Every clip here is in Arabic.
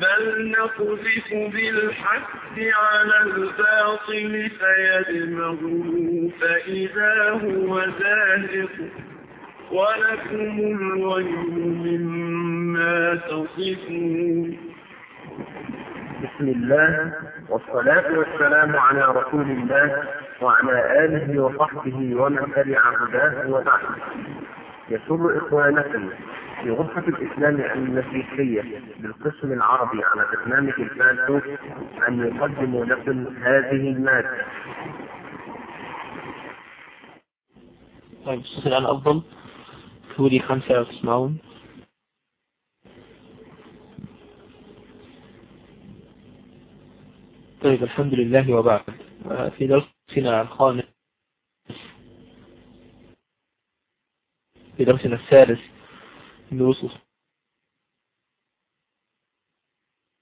بل نقذف بالحق على الباطل فيدمغه فإذا هو زاهق ولكم الويل مما تصفون بسم الله والصلاة والسلام على رسول الله وعلى آله وصحبه ومن تبع هداه وبعد يسر إخوانكم في غرفة الإسلام المسيحية بالقسم العربي على برنامج الفاتو أن يقدموا لكم هذه المادة. طيب الصوت الآن أفضل تقولي خمسة تسمعون طيب الحمد لله وبعد. في درسنا الخامس. في درسنا الثالث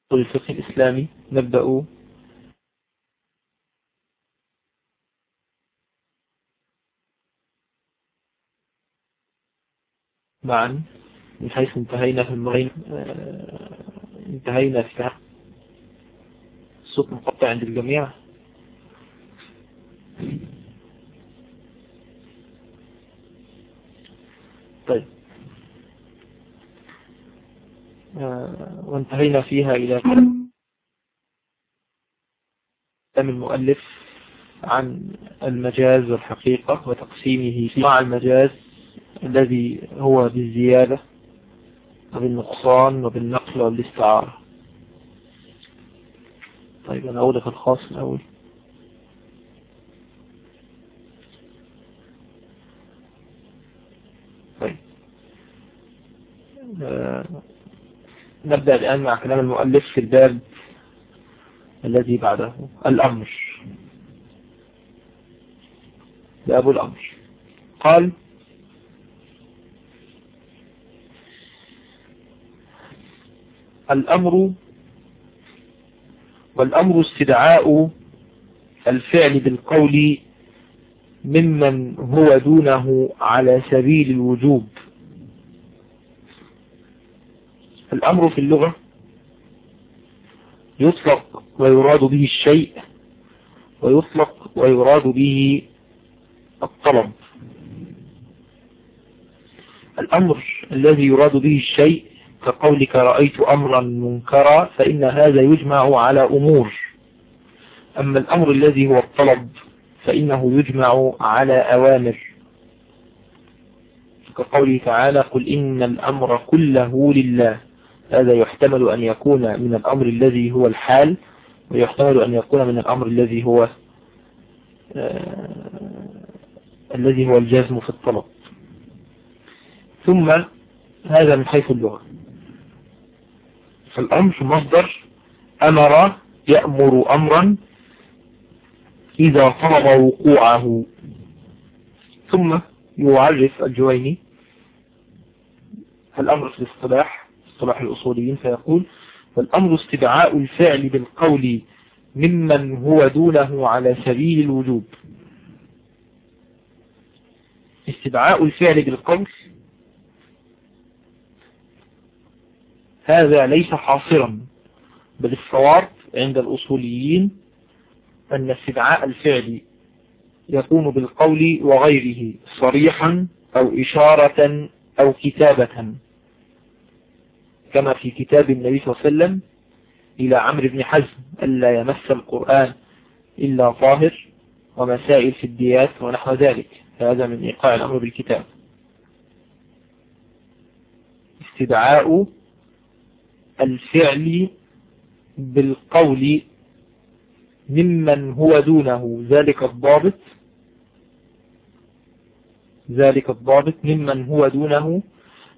أصول الفقه الإسلامي نبدأ معا. من حيث انتهينا في المغين انتهينا في الصوت مقطع عند الجميع. طيب آه وانتهينا فيها إلى كلام المؤلف عن المجاز والحقيقة وتقسيمه مع المجاز الذي هو بالزيادة وبالنقصان وبالنقل والاستعارة. طيب أنا أقول في الخاص الأول. طيب. آه نبدأ الآن مع كلام المؤلف في الباب الذي بعده الأمر. باب الأمر. قال الأمر والأمر استدعاء الفعل بالقول ممن هو دونه على سبيل الوجوب. الأمر في اللغة يطلق ويراد به الشيء ويطلق ويراد به الطلب. الأمر الذي يراد به الشيء كقولك رأيت أمرا منكرا فإن هذا يجمع على أمور. أما الأمر الذي هو الطلب فإنه يجمع على أوامر. كقوله تعالى قل إن الأمر كله لله. هذا يحتمل أن يكون من الأمر الذي هو الحال ويحتمل أن يكون من الأمر الذي هو آه الذي هو الجزم في الطلب. ثم هذا من حيث اللغة. فالأمر مصدر أمر يأمر أمرا إذا طلب وقوعه. ثم يعرف الجويني الأمر في الاصطلاح اصطلاح الأصوليين فيقول فالأمر استدعاء الفعل بالقول ممن هو دونه على سبيل الوجوب. استدعاء الفعل بالقول هذا ليس حاصرا بل الصواب عند الأصوليين أن استدعاء الفعل يكون بالقول وغيره صريحا أو إشارة أو كتابة. كما في كتاب النبي صلى الله عليه وسلم إلى عمرو بن حزم ألا يمس القرآن إلا طاهر ومسائل في الديات ونحو ذلك. هذا من إيقاع الأمر بالكتاب. استدعاء الفعل بالقول ممن هو دونه. ذلك الضابط ذلك الضابط ممن هو دونه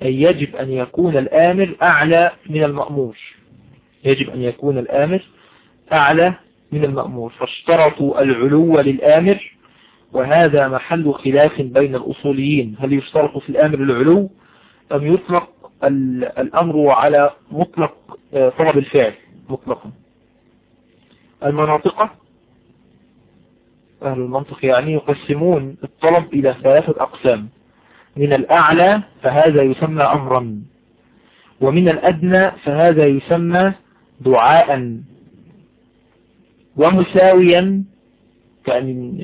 أي يجب أن يكون الآمر أعلى من المأمور. يجب أن يكون الآمر أعلى من المأمور. فاشترطوا العلو للآمر وهذا محل خلاف بين الأصوليين. هل يشترط في الآمر العلو؟ أم يطلق الأمر على مطلق طلب الفعل مطلقا. المناطقة أهل المنطق يعني يقسمون الطلب إلى ثلاثة أقسام. من الأعلى فهذا يسمى أمرا ومن الأدنى فهذا يسمى دعاء. ومساويا كأن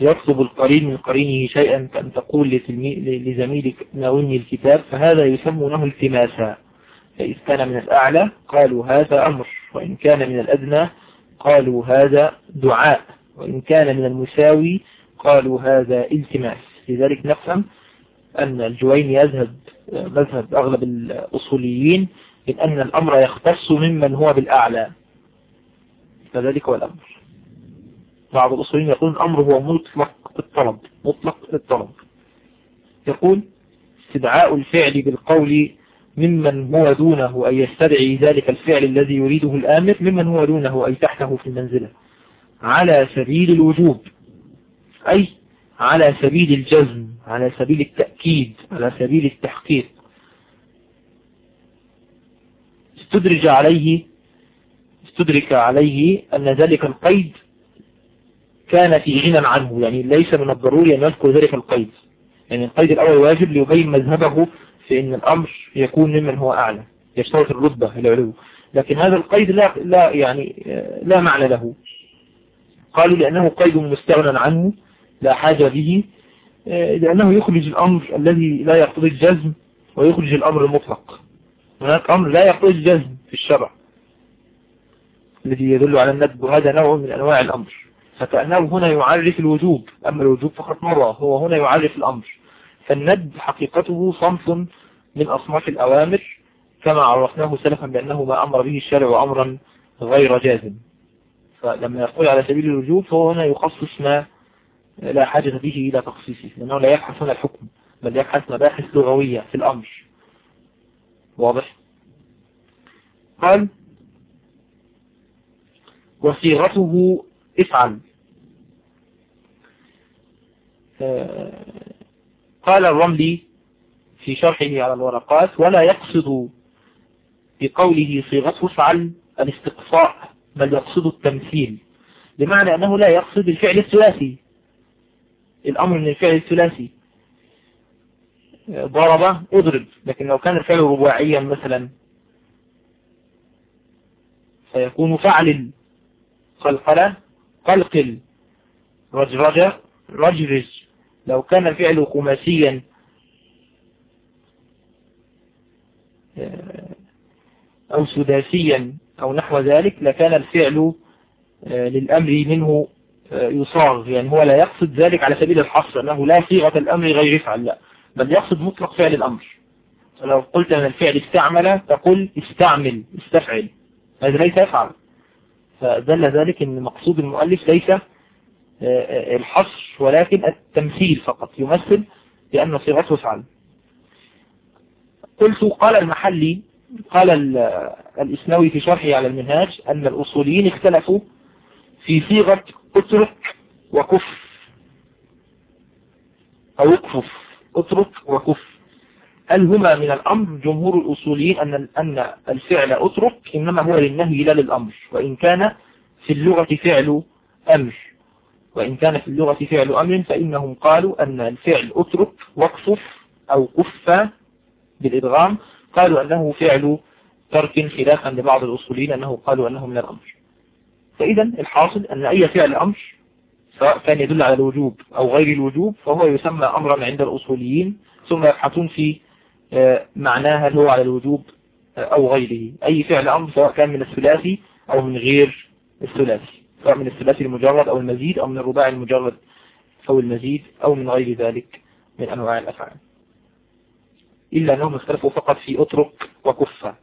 يطلب القرين من قرينه شيئا كأن تقول لزميلك ناولني الكتاب فهذا يسمونه التماسا. فإذ كان من الأعلى قالوا هذا أمر وإن كان من الأدنى قالوا هذا دعاء وإن كان من المساوي قالوا هذا التماس. لذلك نفهم أن الجوين يذهب مذهب أغلب الأصوليين من أن الأمر يختص ممن هو بالأعلى. فذلك هو الأمر. بعض الأصوليين يقول الأمر هو مطلق الطلب مطلق الطلب. يقول استدعاء الفعل بالقول ممن هو دونه أي يستدعي ذلك الفعل الذي يريده الآمر ممن هو دونه أي تحته في المنزلة. على سبيل الوجوب. أي على سبيل الجزم على سبيل التأكيد على سبيل التحقيق. استدرج عليه استدرك عليه أن ذلك القيد كان في غنى عنه يعني ليس من الضروري أن يذكر ذلك القيد. يعني القيد الأول واجب ليبين مذهبه في أن الأمر يكون ممن هو أعلى يشترط الرتبة العلو لكن هذا القيد لا, لا يعني لا معنى له. قالوا لأنه قيد مستغنى عنه لا حاجة به لأنه يخرج الأمر الذي لا يقتضي الجزم ويخرج الأمر المطلق. هناك أمر لا يقتضي الجزم في الشرع الذي يدل على الندب وهذا نوع من أنواع الأمر. فكأنه هنا يعرف الوجوب أما الوجوب فقط مرة هو هنا يعرف الأمر. فالند حقيقته صنف من أصناف الأوامر كما عرفناه سلفا بأنه ما أمر به الشارع أمرا غير جازم. فلما يقول على سبيل الوجوب فهو هنا يخصص ما لا حاجة به إلى تخصيصه لأنه لا يبحث هنا الحكم بل يبحث مباحث لغوية في الأمر. واضح؟ قال وصيغته افعل. قال الرملي في شرحه على الورقات ولا يقصد بقوله صيغته افعل الاستقصاء بل يقصد التمثيل بمعنى أنه لا يقصد الفعل الثلاثي. الأمر من الفعل الثلاثي ضرب أضرب. لكن لو كان الفعل رباعيا مثلا فيكون فعل قلقلة قلقل رجرج رجرج. لو كان الفعل خماسيا أو سداسيا أو نحو ذلك لكان الفعل للأمر منه يصاغ يعني هو لا يقصد ذلك على سبيل الحصر أنه لا صيغة الأمر غير يفعل لا بل يقصد مطلق فعل الأمر. فلو قلت أن الفعل استعمل تقول استعمل استفعل. هذا ليس يفعل. فدل ذلك أن مقصود المؤلف ليس الحصر ولكن التمثيل فقط يمثل لأن صيغته افعل قلت قال المحلي قال الإسنوي في شرحه على المنهاج أن الأصوليين اختلفوا في صيغة أترك وكف. أو اكفف. أترك وكف. هل هما من الأمر جمهور الأصوليين أن أن الفعل أترك؟ إنما هو للنهي لا للأمر. وإن كان في اللغة فعل أمر. وإن كان في اللغة فعل أمر فإنهم قالوا أن الفعل أترك واكفف أو كف بالإدغام. قالوا أنه فعل ترك خلافا لبعض الأصوليين أنه قالوا أنه من الأمر. فإذا الحاصل أن أي فعل أمر سواء كان يدل على الوجوب أو غير الوجوب فهو يسمى أمرا عند الأصوليين ثم يبحثون في معناه هل هو على الوجوب أو غيره. أي فعل أمر سواء كان من الثلاثي أو من غير الثلاثي سواء من الثلاثي المجرد أو المزيد أو من الرباعي المجرد أو المزيد أو من غير ذلك من أنواع الأفعال. إلا أنهم اختلفوا فقط في أترك وكفة.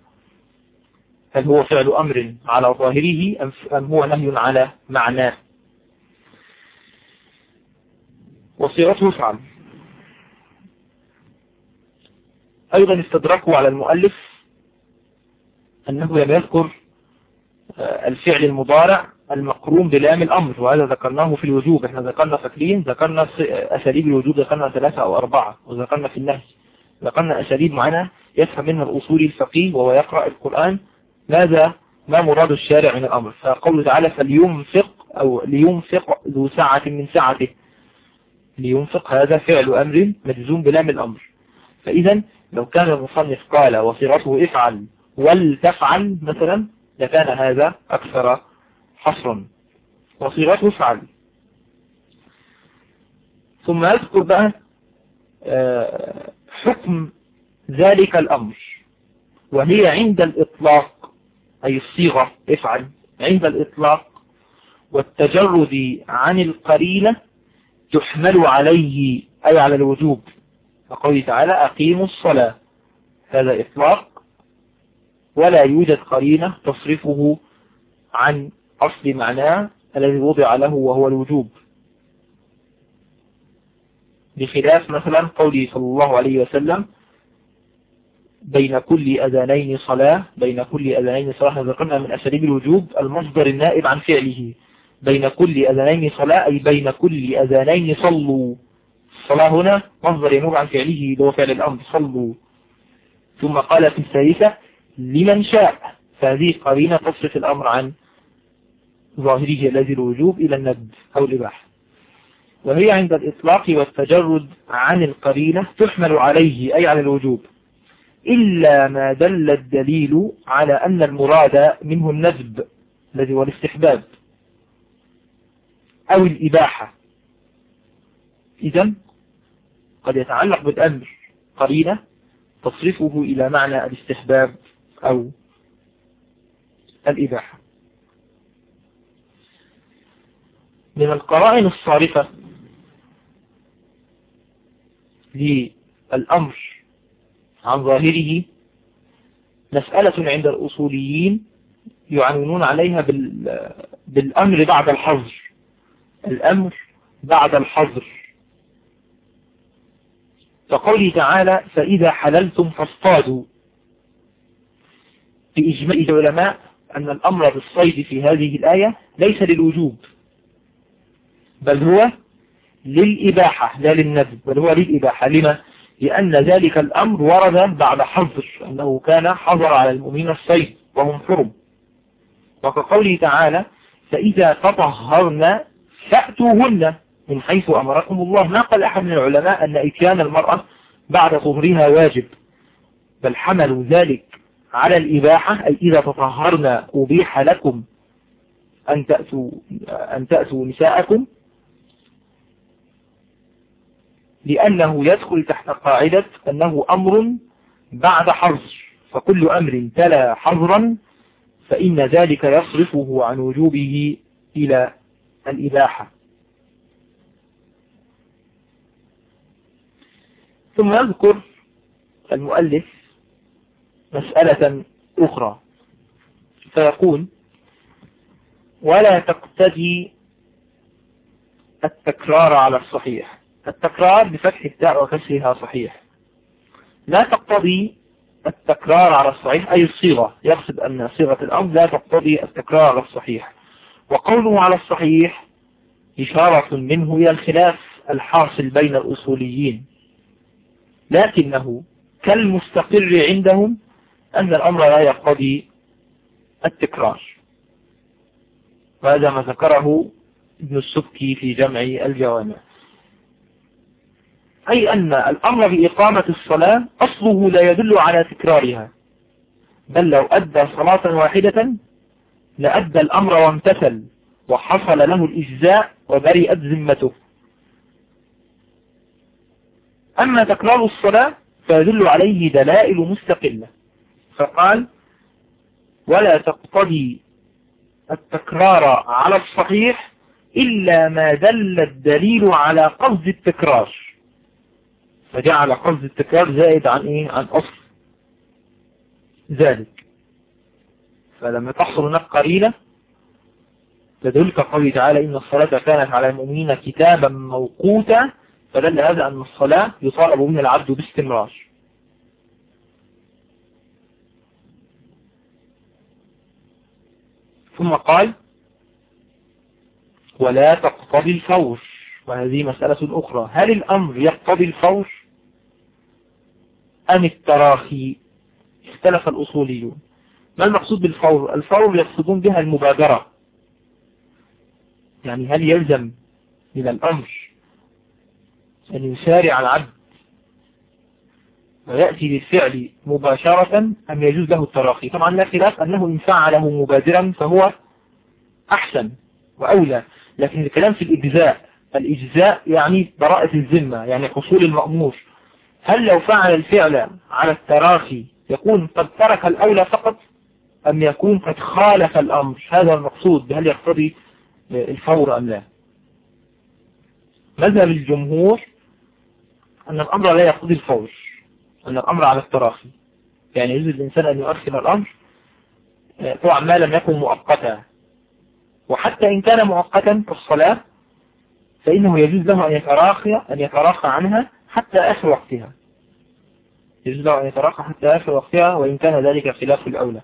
هل هو فعل أمر على ظاهره أم هو نهي على معناه؟ وصيغته افعل. أيضا استدركوا على المؤلف أنه لم يذكر الفعل المضارع المقرون بلام الأمر وهذا ذكرناه في الوجوب. إحنا ذكرنا فاكرين ذكرنا أساليب الوجوب ذكرنا ثلاثة أو أربعة وذكرنا في النهي. ذكرنا أساليب معنا يفهم منها الأصول الفقيه وهو يقرأ القرآن ماذا؟ ما مراد الشارع من الأمر؟ فقوله تعالى فلينفق أو لينفق ذو ساعة من ساعته. لينفق هذا فعل أمر مجزوم بلام الأمر. فإذا لو كان المصنف قال وصيغته افعل ولتفعل مثلا لكان هذا أكثر حصرا. وصيغته افعل ثم أذكر بقى آه، حكم ذلك الأمر. وهي عند الإطلاق. أي الصيغة افعل عند الإطلاق. والتجرد عن القرينة تحمل عليه أي على الوجوب. فقوله تعالى أقيموا الصلاة. هذا إطلاق. ولا يوجد قرينة تصرفه عن أصل معناه الذي وضع له وهو الوجوب. بخلاف مثلا قوله صلى الله عليه وسلم بين كل أذانين صلاة بين كل أذانين صلاة. ذكرنا من أساليب الوجوب المصدر النائب عن فعله. بين كل أذانين صلاة أي بين كل أذانين صلوا. الصلاة هنا مصدر ينوب عن فعله هو فعل الأمر صلوا. ثم قال في الثالثة لمن شاء. فهذه قرينة تصرف الأمر عن ظاهره الذي الوجوب إلى الند أو الإباحة وهي عند الإطلاق والتجرد عن القرينة تحمل عليه أي على الوجوب. إلا ما دل الدليل على أن المراد منه النذب الذي هو الاستحباب أو الإباحة. إذا قد يتعلق بالأمر قرينة تصرفه إلى معنى الاستحباب أو الإباحة. من القرائن الصارفة للأمر عن ظاهره. مسألة عند الأصوليين يعنونون عليها بالأمر بعد الحظر. الأمر بعد الحظر. فقوله تعالى فإذا حللتم فاصطادوا. بإجماع العلماء أن الأمر بالصيد في هذه الآية ليس للوجوب بل هو للإباحة لا للنذب بل هو للإباحة. لما؟ لأن ذلك الأمر ورد بعد حظر أنه كان حظر على المؤمنين الصيد وهم حرم. وكقوله تعالى فإذا تطهرنا فأتوهن من حيث أمركم الله. قال أحد من العلماء أن إتيان المرأة بعد طهرها واجب بل حملوا ذلك على الإباحة أي إذا تطهرنا أبيح لكم أن تأتوا, أن تأتوا نساءكم لأنه يدخل تحت قاعدة أنه أمر بعد حظر فكل أمر تلا حظرا فإن ذلك يصرفه عن وجوبه إلى الإباحة. ثم يذكر المؤلف مسألة أخرى فيقول ولا تقتدي التكرار على الصحيح. التكرار بفتح التاء وكسرها صحيح. لا تقتضي التكرار على الصحيح أي الصيغة. يقصد أن صيغة الأمر لا تقتضي التكرار على الصحيح. وقوله على الصحيح إشارة منه إلى الخلاف الحاصل بين الأصوليين. لكنه كالمستقر عندهم أن الأمر لا يقتضي التكرار. وهذا ما ذكره ابن السبكي في جمع الجوامع. أي أن الأمر بإقامة الصلاة أصله لا يدل على تكرارها. بل لو أدى صلاة واحدة لأدى الأمر وامتثل وحصل له الإجزاء وبرئت ذمته. أما تكرار الصلاة فيدل عليه دلائل مستقلة. فقال ولا تقتضي التكرار على الصحيح إلا ما دل الدليل على قصد التكرار. فجعل قصد التكرار زائد عن إيه؟ عن أصل ذلك. فلما تحصل هناك قرينة تدل كقوله تعالى إن الصلاة كانت على المؤمنين كتابا موقوتا فدل هذا أن الصلاة يطالب من العبد باستمرار. ثم قال ولا تقتضي الفور. وهذه مسألة أخرى. هل الأمر يقتضي الفور؟ أم التراخي؟ اختلف الأصوليون. ما المقصود بالفور؟ الفور يقصدون بها المبادرة. يعني هل يلزم من الأمر أن يسارع العبد ويأتي للفعل مباشرة أم يجوز له التراخي؟ طبعا لا خلاف أنه إن فعله مبادرا فهو أحسن وأولى. لكن الكلام في الإجزاء الإجزاء يعني براءة الذمة يعني حصول المأمور. هل لو فعل الفعل على التراخي يكون قد ترك الأولى فقط أم يكون قد خالف الأمر؟ هذا المقصود هل يقتضي الفور أم لا؟ مذهب الجمهور أن الأمر لا يقتضي الفور أن الأمر على التراخي. يعني يجوز الإنسان أن يؤخر الأمر طبعا ما لم يكن مؤقتا. وحتى إن كان مؤقتا في الصلاة فإنه يجوز له أن يتراخى أن يتراخى عنها حتى آخر وقتها. يجوز له أن يتراخى حتى آخر وقتها وإن كان ذلك خلاف الأولى.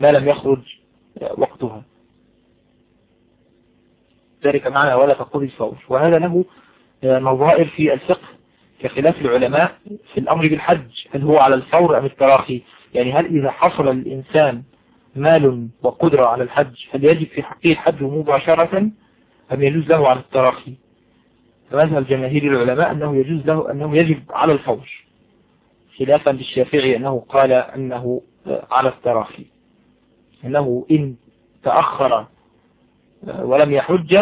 ما لم يخرج وقتها. ذلك معنى ولا تقضي الفور. وهذا له نظائر في الفقه كخلاف العلماء في الأمر بالحج. هل هو على الفور أم التراخي؟ يعني هل إذا حصل الإنسان مال وقدرة على الحج هل يجب في حقه الحج مباشرة؟ أم يجوز له على التراخي؟ فمذهب جماهير العلماء أنه يجوز له أنه يجب على الفور خلافا للشافعي أنه قال أنه على التراخي أنه إن تأخر ولم يحج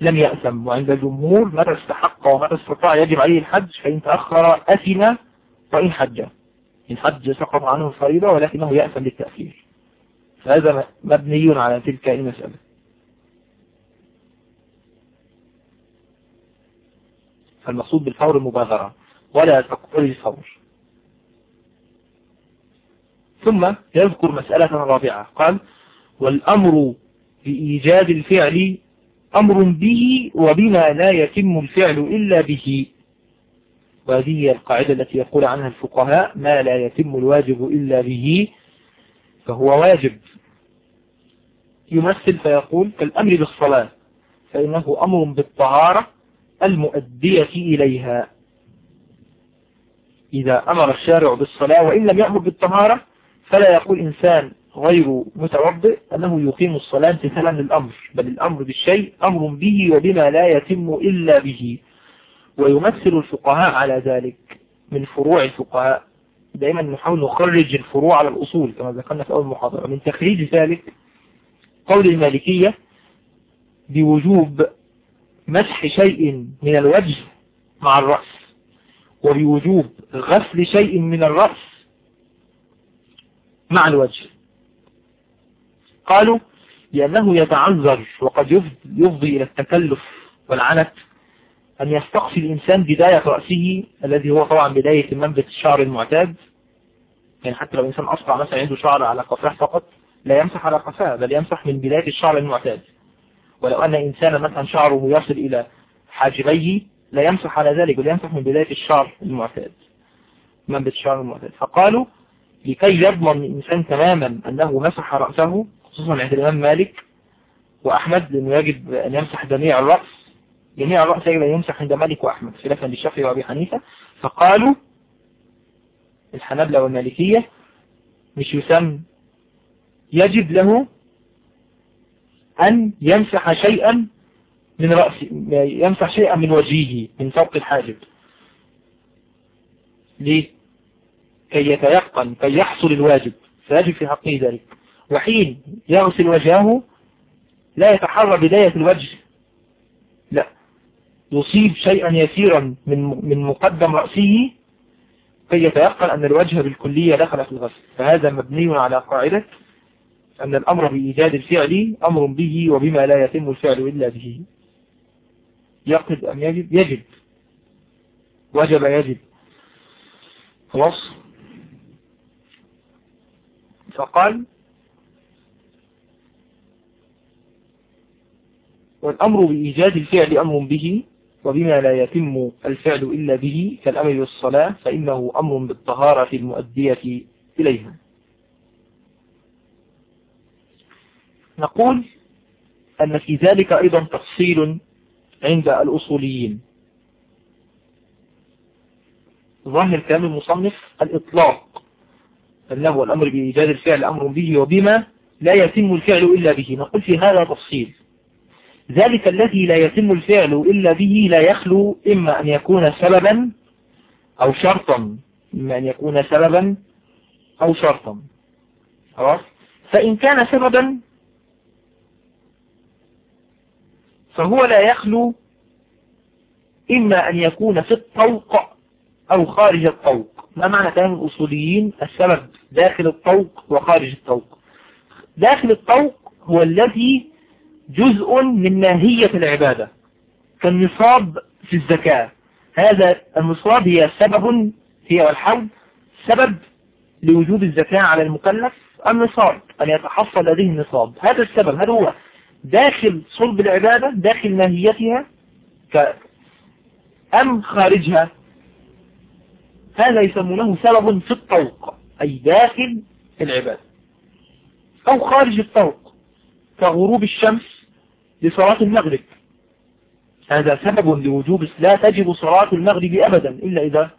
لم يأثم وعند الجمهور متى استحق ومتى استطاع يجب عليه الحج فإن تأخر أثم وإن حج. إن حج سقط عنه الفريضة ولكنه يأثم للتأخير فهذا مبني على تلك المسألة. فالمقصود بالفور المبادرة ولا تقتل الفور. ثم يذكر مسألة رابعة قال والأمر بإيجاد الفعل أمر به وبما لا يتم الفعل إلا به. وهذه هي القاعدة التي يقول عنها الفقهاء ما لا يتم الواجب إلا به فهو واجب. يمثل فيقول كالأمر بالصلاة فإنه أمر بالطهارة المؤدية إليها. إذا أمر الشارع بالصلاة وإن لم يأمر بالطهارة فلا يقول إنسان غير متوضئ أنه يقيم الصلاة امتثالا للأمر بل الأمر بالشيء أمر به وبما لا يتم إلا به. ويمثل الفقهاء على ذلك من فروع الفقهاء. دائما نحاول نخرج الفروع على الأصول كما ذكرنا في أول محاضرة. من تخريج ذلك قول المالكية بوجوب مسح شيء من الوجه مع الرأس وبوجوب غسل شيء من الرأس مع الوجه. قالوا لأنه يتعذر وقد يفضي إلى التكلف والعنت أن يستقصي الإنسان بداية رأسه الذي هو طبعا بداية منبت الشعر المعتاد. يعني حتى لو إنسان أسرع مثلا عنده شعر على قفاه فقط لا يمسح على قفاه بل يمسح من بداية الشعر المعتاد. ولو أن إنسانا مثلا شعره يصل إلى حاجبيه لا يمسح على ذلك بل يمسح من بداية الشعر المعتاد. منبت الشعر المعتاد. فقالوا لكي يضمن الإنسان تماما أنه مسح رأسه خصوصا عند الإمام مالك وأحمد لأنه يجب أن يمسح جميع الرأس. جميع الرأس يجب أن يمسح عند مالك وأحمد خلافا للشافعي وأبي حنيفة. فقالوا الحنابلة والمالكية مش يسمى يجب له أن يمسح شيئا من رأسه يمسح شيئا من وجهه من فوق الحاجب. ليه؟ كي يتيقن كي يحصل الواجب. فيجب في حقه ذلك. وحين يغسل وجهه لا يتحرى بداية الوجه. لا. يصيب شيئا يسيرا من من مقدم رأسه كي يتيقن أن الوجه بالكلية دخل في الغسل. فهذا مبني على قاعدة أن الأمر بإيجاد الفعل أمر به وبما لا يتم الفعل إلا به. يقصد أم يجب يجب. وجب يجب. خلاص. فقال والأمر بإيجاد الفعل أمر به وبما لا يتم الفعل إلا به كالأمر بالصلاة فإنه أمر بالطهارة المؤدية إليها. نقول أن في ذلك أيضا تفصيل عند الأصوليين. ظاهر كلام المصنف الإطلاق أنه الأمر بإيجاد الفعل أمر به وبما لا يتم الفعل إلا به. نقول في هذا تفصيل. ذلك الذي لا يتم الفعل إلا به لا يخلو إما أن يكون سببا أو شرطا إما أن يكون سببا أو شرطا. خلاص؟ فإن كان سببا فهو لا يخلو إما أن يكون في الطوق أو خارج الطوق. ما معنى كلام الأصوليين؟ السبب داخل الطوق وخارج الطوق. داخل الطوق هو الذي جزء من ماهية العبادة كالنصاب في الزكاة. هذا النصاب هي سبب هي والحول سبب لوجود الزكاة على المكلف النصاب أن يتحصل لديه النصاب. هذا السبب هذا هو داخل صلب العبادة داخل ماهيتها أم خارجها. هذا يسمونه سبب في الطوق أي داخل العبادة. أو خارج الطوق كغروب الشمس لصلاة المغرب. هذا سبب لوجوب لا تجب صلاة المغرب أبدا إلا إذا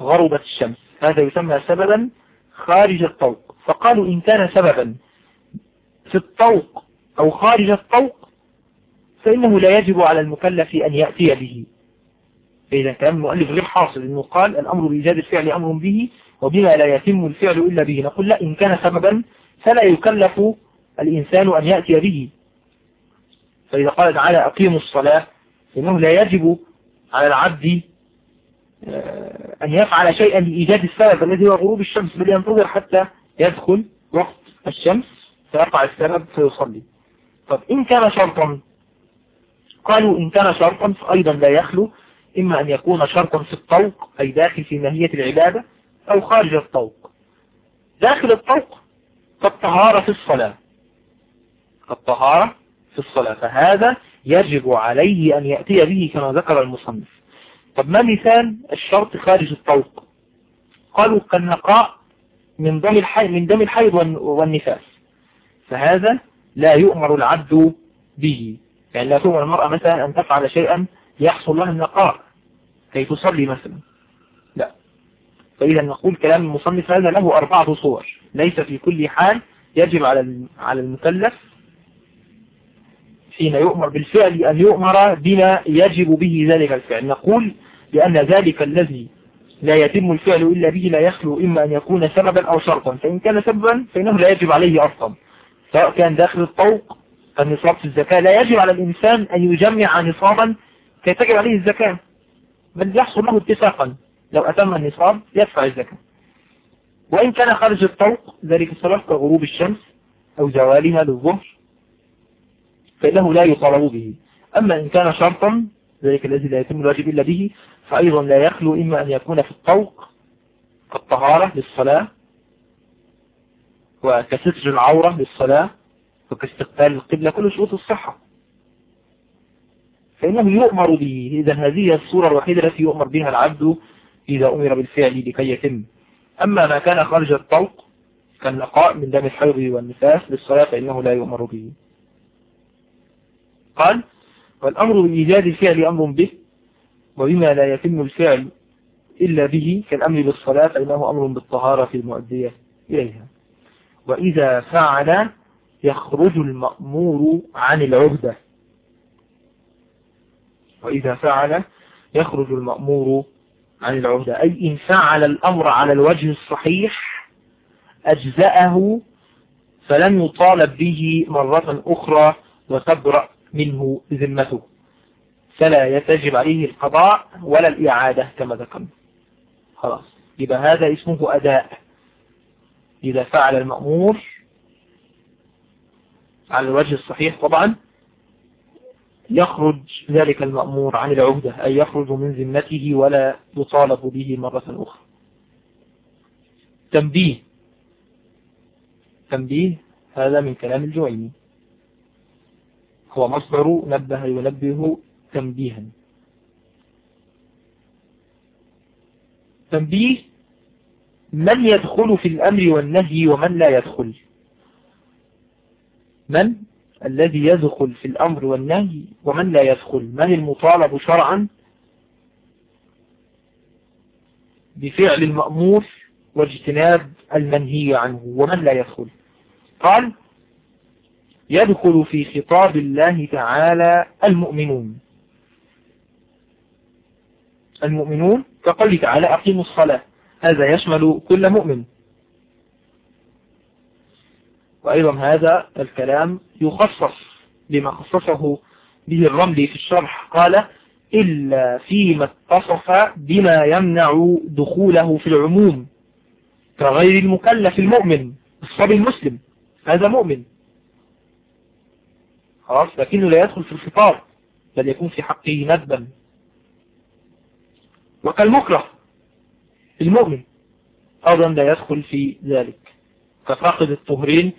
غربت الشمس. هذا يسمى سببا خارج الطوق. فقالوا إن كان سببا في الطوق أو خارج الطوق فإنه لا يجب على المكلف أن يأتي به. فإذا كان المؤلف غير حاصل أنه قال الأمر بإيجاد الفعل أمر به وبما لا يتم الفعل إلا به. نقول لا إن كان سببا فلا يكلف الإنسان أن يأتي به. فإذا قال تعالى أقيموا الصلاة إنه لا يجب على العبد آه، أن يفعل شيئا لإيجاد السبب الذي هو غروب الشمس بل ينتظر حتى يدخل وقت الشمس فيقع السبب فيصلي. طب إن كان شرطا. قالوا إن كان شرطا فأيضا لا يخلو إما أن يكون شرطا في الطوق أي داخل في ماهية العبادة أو خارج الطوق. داخل الطوق كالطهارة في الصلاة. كالطهارة في الصلاة. فهذا يجب عليه أن يأتي به كما ذكر المصنف. طب ما مثال الشرط خارج الطوق؟ قالوا كالنقاء من دم الحيض من دم الحيض والنفاس. فهذا لا يؤمر العبد به. يعني لا تؤمر المرأة مثلا أن تفعل شيئا يحصل لها النقاء كي تصلي مثلا. لا. فإذا نقول كلام المصنف هذا له أربعة صور. ليس في كل حال يجب على على المكلف حين يؤمر بالفعل أن يؤمر بما يجب به ذلك الفعل. نقول لأن ذلك الذي لا يتم الفعل إلا به لا يخلو إما أن يكون سببا أو شرطا. فإن كان سببا فإنه لا يجب عليه أصلا. سواء كان داخل الطوق النصاب في الزكاة. لا يجب على الإنسان أن يجمع نصابا كي تجب عليه الزكاة. بل يحصل له اتساقا. لو أتم النصاب يدفع الزكاة. وإن كان خارج الطوق ذلك الصلاة كغروب الشمس أو زوالها للظهر فإنه لا يطالب به. أما إن كان شرطا ذلك الذي لا يتم الواجب إلا به فأيضا لا يخلو إما أن يكون في الطوق كالطهارة للصلاة وكستر العورة للصلاة وكاستقبال القبلة كل شروط الصحة. فإنه يؤمر به إذا هذه الصورة الوحيدة التي يؤمر بها العبد إذا أمر بالفعل لكي يتم. أما ما كان خارج الطوق كالنقاء من دم الحيض والنفاس للصلاة فإنه لا يؤمر به. قال والأمر بإيجاد الفعل أمر به وبما لا يتم الفعل إلا به كالأمر بالصلاة فإنه أمر بالطهارة المؤدية إليها. وإذا فعل يخرج المأمور عن العهدة. وإذا فعل يخرج المأمور عن العهدة. أي إن فعل الأمر على الوجه الصحيح أجزأه فلن يطالب به مرة أخرى وتبرأ منه ذمته. فلا يتجب عليه القضاء ولا الإعادة كما ذكرنا. خلاص. يبقى هذا اسمه أداء. إذا فعل المأمور على الوجه الصحيح طبعا يخرج ذلك المأمور عن العهدة أي يخرج من ذمته ولا يطالب به مرة أخرى. تنبيه. تنبيه هذا من كلام الجويني. هو مصدر نبه ينبه تنبيها. تنبيه من يدخل في الأمر والنهي ومن لا يدخل؟ من الذي يدخل في الأمر والنهي ومن لا يدخل؟ من المطالب شرعا بفعل المأمور واجتناب المنهي عنه ومن لا يدخل؟ قال يدخل في خطاب الله تعالى المؤمنون. المؤمنون كقوله تعالى أقيموا الصلاة. هذا يشمل كل مؤمن. وأيضا هذا الكلام يخصص بما خصصه به الرملي في الشرح. قال إلا فيما اتصف بما يمنع دخوله في العموم كغير المكلف المؤمن الصبي المسلم. هذا مؤمن. خلاص لكنه لا يدخل في الخطاب بل يكون في حقه ندبا. وكالمكره المؤمن أيضا لا يدخل في ذلك. كفاقد الطهرين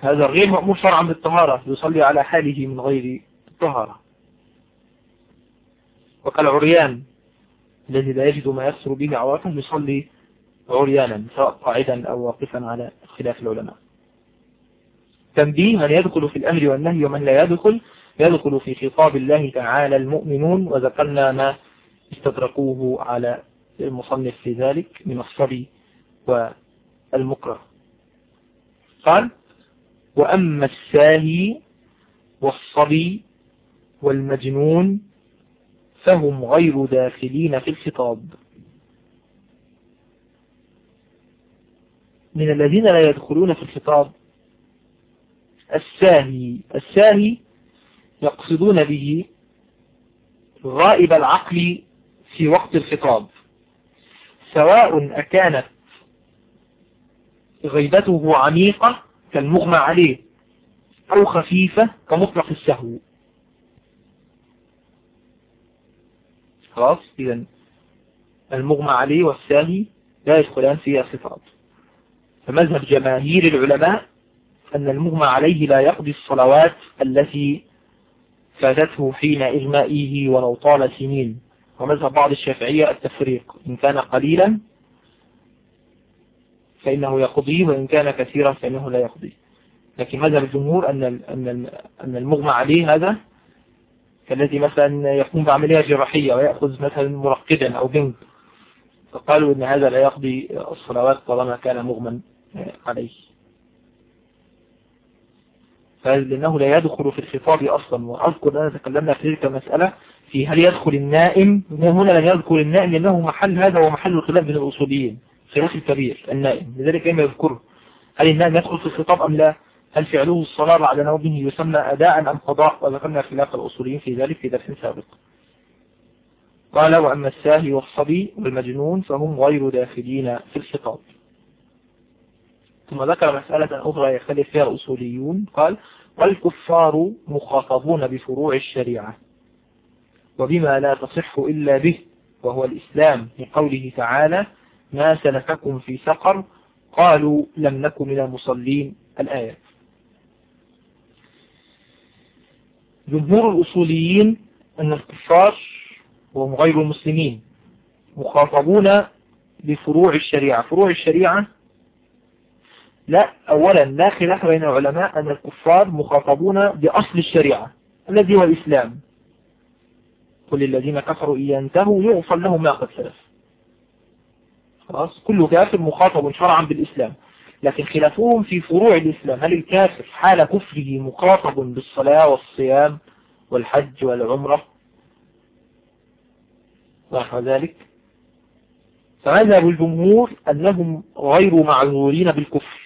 هذا غير مأمور شرعا بالطهارة يصلي على حاله من غير الطهارة وكالعريان الذي لا يجد ما يسر به عورته يصلي عريانا سواء قاعدا أو واقفا على خلاف العلماء. تنبيه من يدخل في الأمر والنهي ومن لا يدخل يدخل في خطاب الله تعالى المؤمنون وذكرنا ما استدركوه على المصنف في ذلك من الصبي والمكره قال وأما الساهي والصبي والمجنون فهم غير داخلين في الخطاب. من الذين لا يدخلون في الخطاب الساهي. الساهي يقصدون به غائب العقل في وقت الخطاب. سواء أكانت غيبته عميقة كالمغمى عليه أو خفيفة كمطلق السهو. خلاص؟ إذا المغمى عليه والساهي لا يدخلان في الخطاب فمذهب جماهير العلماء أن المغمى عليه لا يقضي الصلوات التي فاتته حين إغمائه ولو طال سنين ومذهب بعض الشافعية التفريق. إن كان قليلا فإنه يقضيه وإن كان كثيرا فإنه لا يقضيه لكن مذهب الجمهور أن أن المغمى عليه هذا كالذي مثلا يقوم بعملية جراحية ويأخذ مثلا مرقدا أو بنك فقالوا أن هذا لا يقضي الصلوات طالما كان مغمى عليه. فلأنه لا يدخل في الخطاب أصلا. وأذكر أن تكلمنا في تلك المسألة في هل يدخل النائم؟ هنا لم يذكر النائم لأنه محل هذا ومحل الخلاف بين الأصوليين خلاف الكبير النائم. لذلك لم يذكره. هل النائم يدخل في الخطاب أم لا؟ هل فعله الصلاة بعد نومه يسمى أداء أم قضاء؟ وذكرنا خلاف الأصوليين في ذلك في درس سابق. قال وأما الساهي والصبي والمجنون فهم غير داخلين في الخطاب. ثم ذكر مسألة أخرى يختلف فيها الأصوليون قال والكفار مخاطبون بفروع الشريعة. وبما لا تصح إلا به وهو الإسلام لقوله تعالى ما سلككم في سقر قالوا لم نكن من المصلين الآية. جمهور الأصوليين أن الكفار وهم غير المسلمين مخاطبون بفروع الشريعة. فروع الشريعة لا أولا لا خلاف بين العلماء أن الكفار مخاطبون بأصل الشريعة الذي هو الإسلام. كل الذين كفروا إن ينتهوا يغفر لهم ما قد سلف. خلاص؟ كل كافر مخاطب شرعا بالإسلام. لكن خلافهم في فروع الإسلام هل الكافر حال كفره مخاطب بالصلاة والصيام والحج والعمرة؟ ونحو ذلك؟ فمذهب الجمهور أنهم غير معذورين بالكفر.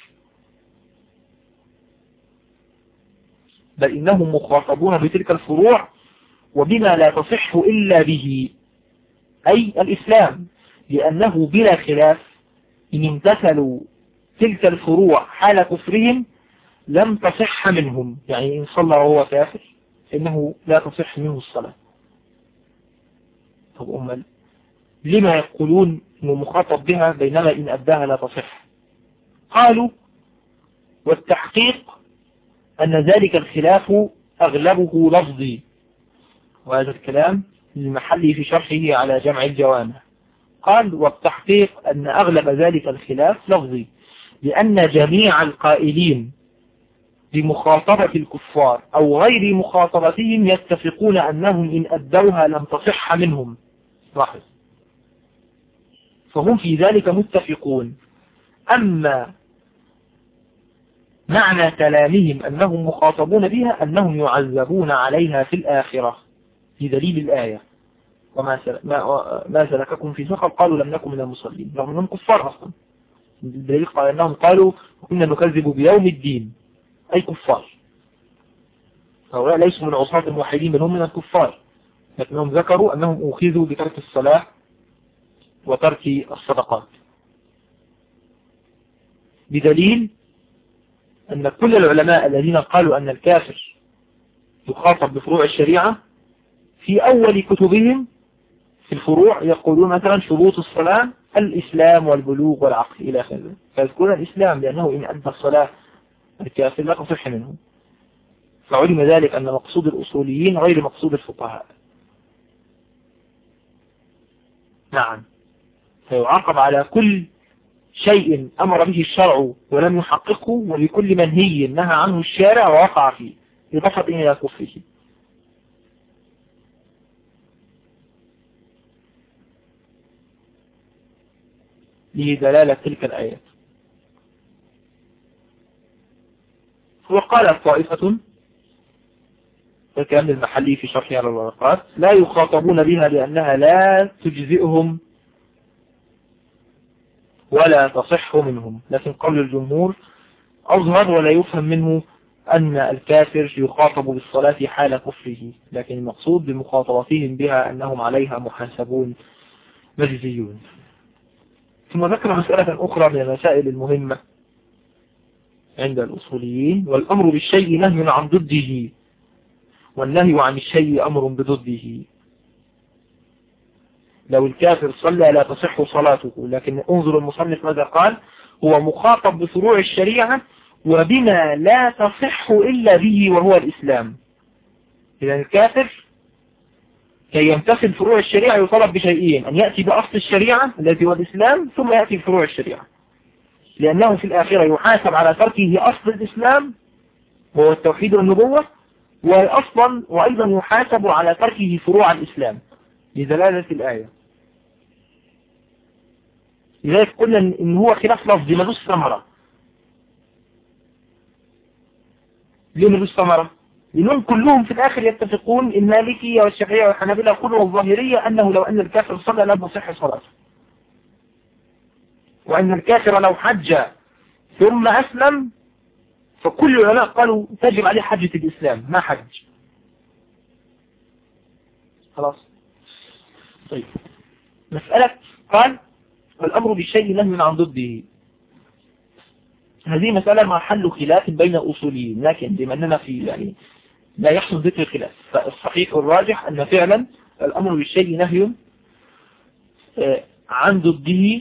بل إنهم مخاطبون بتلك الفروع وبما لا تصح إلا به. أي الإسلام لأنه بلا خلاف إن امتثلوا تلك الفروع حال كفرهم لم تصح منهم. يعني إن صلى وهو كافر إنه لا تصح منه الصلاة. طب أمال لما يقولون أنه مخاطب بها بينما إن أداها لا تصح؟ قالوا والتحقيق أن ذلك الخلاف أغلبه لفظي. وهذا الكلام المحلي في شرحه على جمع الجوامع. قال والتحقيق أن أغلب ذلك الخلاف لفظي لأن جميع القائلين بمخاطبة الكفار أو غير مخاطبتهم يتفقون أنهم إن أدوها لم تصح منهم. لاحظ. فهم في ذلك متفقون. أما معنى كلامهم أنهم مخاطبون بها أنهم يعذبون عليها في الآخرة. في دليل الآية. وما ما سلككم في سقر قالوا لم نكن من المصلين. رغم أنهم كفار أصلا. الدليل قال أنهم قالوا كنا نكذب بيوم الدين. أي كفار. هؤلاء ليسوا من عصاة الموحدين بل هم من الكفار. لكنهم ذكروا أنهم أخذوا بترك الصلاة وترك الصدقات. بدليل أن كل العلماء الذين قالوا أن الكافر يخاطب بفروع الشريعة في أول كتبهم في الفروع يقولون مثلا شروط الصلاة الإسلام والبلوغ والعقل إلى آخره. فيذكرون الإسلام لأنه إن أدى الصلاة الكافر لا تصح منه فعلم ذلك أن مقصود الأصوليين غير مقصود الفقهاء. نعم. فيعاقب على كل شيء أمر به الشرع ولم يحققه ولكل منهي نهى عنه الشارع ووقع فيه إضافة إلى كفره. لدلالة تلك الآيات. وقالت طائفة الكلام المحلي في شرح على الورقات لا يخاطبون بها لأنها لا تجزئهم ولا تصح منهم. لكن قول الجمهور أظهر ولا يفهم منه أن الكافر يخاطب بالصلاة حال كفره لكن المقصود بمخاطبتهم بها أنهم عليها محاسبون مجزيون. ثم ذكر مسألة أخرى من المسائل المهمة عند الأصوليين والأمر بالشيء نهي عن ضده والنهي عن الشيء أمر بضده. لو الكافر صلى لا تصح صلاته لكن انظر المصنف ماذا قال؟ هو مخاطب بفروع الشريعة وبما لا تصح إلا به وهو الإسلام. إذا الكافر كي يمتثل فروع الشريعة يطلب بشيئين أن يأتي بأصل الشريعة الذي هو الإسلام ثم يأتي بفروع الشريعة. لأنه في الآخرة يحاسب على تركه أصل الإسلام وهو التوحيد والنبوة وأصلا وأيضا يحاسب على تركه فروع الإسلام. لدلالة الآية. لذلك قلنا إن هو خلاف لفظي ملوش ثمرة ليه ملوش ثمرة؟ لأنهم كلهم في الآخر يتفقون المالكية والشافعية والحنابلة كلهم الظاهرية أنه لو أن الكافر صلى لا تصح صلاته وأن الكافر لو حج ثم أسلم فكل العلماء قالوا تجب عليه حجة الإسلام ما حج. خلاص. طيب. مسألة قال والأمر بالشيء نهي عن ضده. هذه مسألة محل خلاف بين أصوليين لكن بما أننا في يعني لا يحصل ذكر الخلاف. فالصحيح الراجح أن فعلا الأمر بالشيء نهي آه، عن ضده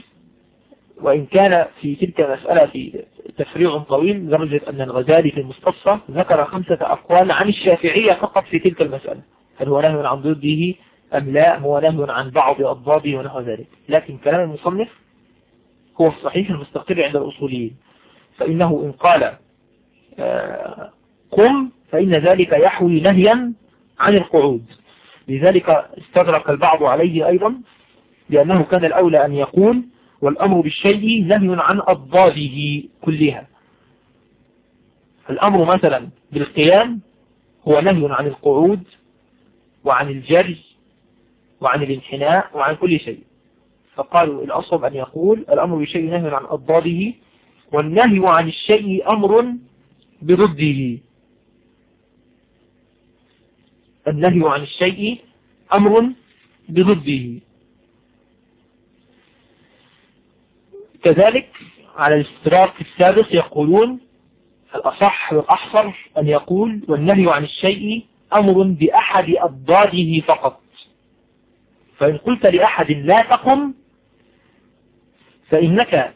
وإن كان في تلك المسألة في تفريع طويل لدرجة أن الغزالي في المستصفى ذكر خمسة أقوال عن الشافعية فقط في تلك المسألة. هل هو نهي عن ضده أم لا؟ هو نهي عن بعض أضداده ونحو ذلك. لكن كلام المصنف هو الصحيح المستقر عند الأصوليين. فإنه إن قال آه، قم فإن ذلك يحوي نهيا عن القعود. لذلك استدرك البعض عليه أيضا لأنه كان الأولى أن يقول والأمر بالشيء نهي عن أضداده كلها. الأمر مثلا بالقيام هو نهي عن القعود وعن الجري وعن الانحناء وعن كل شيء. فقالوا الأصب أن يقول الأمر بالشيء نهي عن أضداده والنهي عن الشيء أمر بضده. النهي عن الشيء أمر بضده. كذلك على الاستراق السادس يقولون الأصح والأحصر أن يقول والنهي عن الشيء أمر بأحد أضداده فقط. فإن قلت لأحد لا تقم فإنك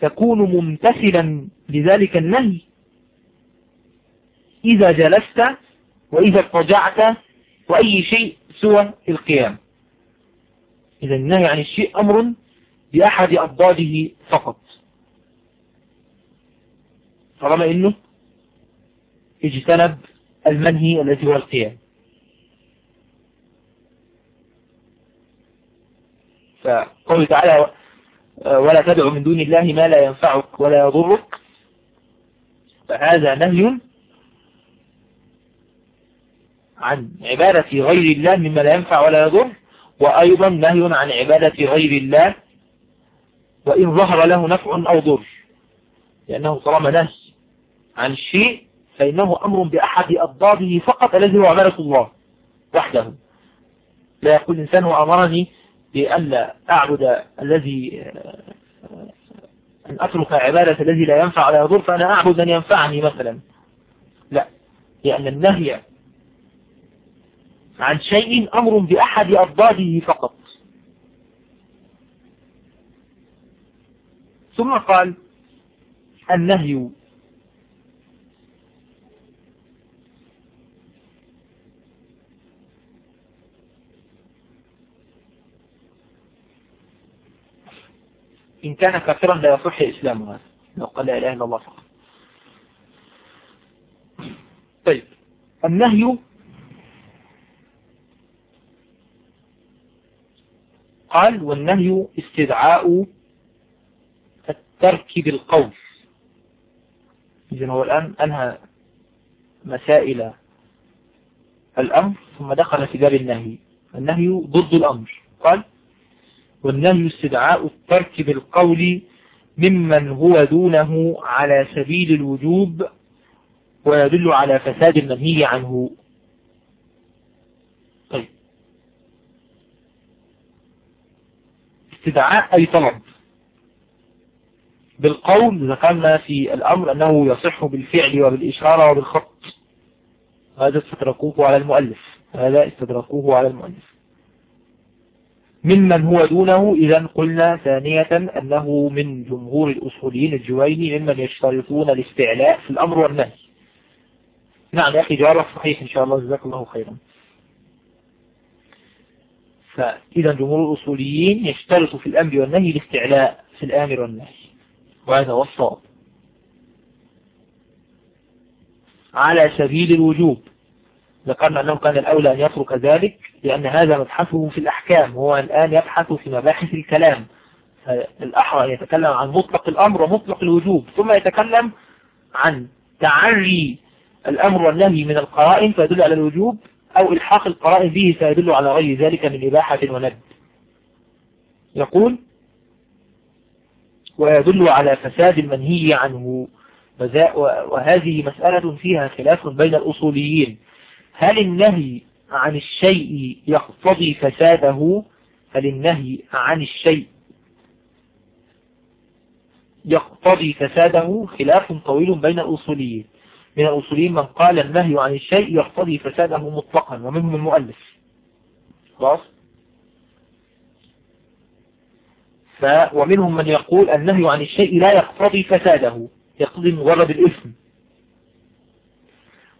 تكون ممتثلا لذلك النهي. إذا جلست وإذا اضطجعت وأي شيء سوى القيام. إذا النهي عن الشيء أمر بأحد أضداده فقط. طالما إنه اجتنب المنهي الذي هو القيام. فقوله تعالى ولا تدع من دون الله ما لا ينفعك ولا يضرك. فهذا نهي عن عبادة غير الله مما لا ينفع ولا يضر وأيضا نهي عن عبادة غير الله وإن ظهر له نفع أو ضر. لأنه طالما نهي عن الشيء فإنه أمر بأحد أضداده فقط الذي هو عبادة الله وحده. لا يقول الإنسان وأمرني بألا أعبد الذي أن أترك عبادة الذي لا ينفع ولا يضر فأنا أعبد من ينفعني مثلا. لا لأن النهي عن شيء أمر بأحد أضداده فقط. ثم قال النهي. إن كان كافرا لا يصح إسلامه. لو قال لا إله إلا الله فقط. طيب. النهي قال والنهي استدعاء الترك بالقول. إذن هو الآن أنهى مسائل الأمر ثم دخل في باب النهي. النهي ضد الأمر. قال والنهي استدعاء الترك بالقول ممن هو دونه على سبيل الوجوب ويدل على فساد المنهي عنه طيب استدعاء أي طلب. بالقول ذكرنا في الأمر أنه يصح بالفعل وبالإشارة وبالخط. هذا استدركوه على المؤلف. هذا استدركوه على المؤلف. ممن هو دونه إذا قلنا ثانية أنه من جمهور الأصوليين الجويني ممن يشترطون الاستعلاء في الأمر والنهي. نعم يا أخي جوابك صحيح إن شاء الله. جزاك الله خيرا. فإذا جمهور الأصوليين يشترط في الأمر والنهي الاستعلاء في الآمر والنهي. وهذا هو الصواب. على سبيل الوجوب ذكرنا أنه كان الأولى أن يترك ذلك لأن هذا مبحثه في الأحكام هو الآن يبحث في مباحث الكلام. الأحرى يتكلم عن مطلق الأمر ومطلق الوجوب ثم يتكلم عن تعري الأمر والنهي من القرائن فيدل على الوجوب أو إلحاق القرائن به فيدل على غير ذلك من إباحة وند. يقول ويدل على فساد المنهي عنه. وهذه مسألة فيها خلاف بين الأصوليين. هل النهي عن الشيء يقتضي فساده؟ هل النهي عن الشيء يقتضي فساده؟ خلاف طويل بين الأصوليين. من الأصوليين من قال النهي عن الشيء يقتضي فساده مطلقا ومنهم المؤلف. خلاص؟ ف ومنهم من يقول النهي عن الشيء لا يقتضي فساده يقتضي مجرد الإثم.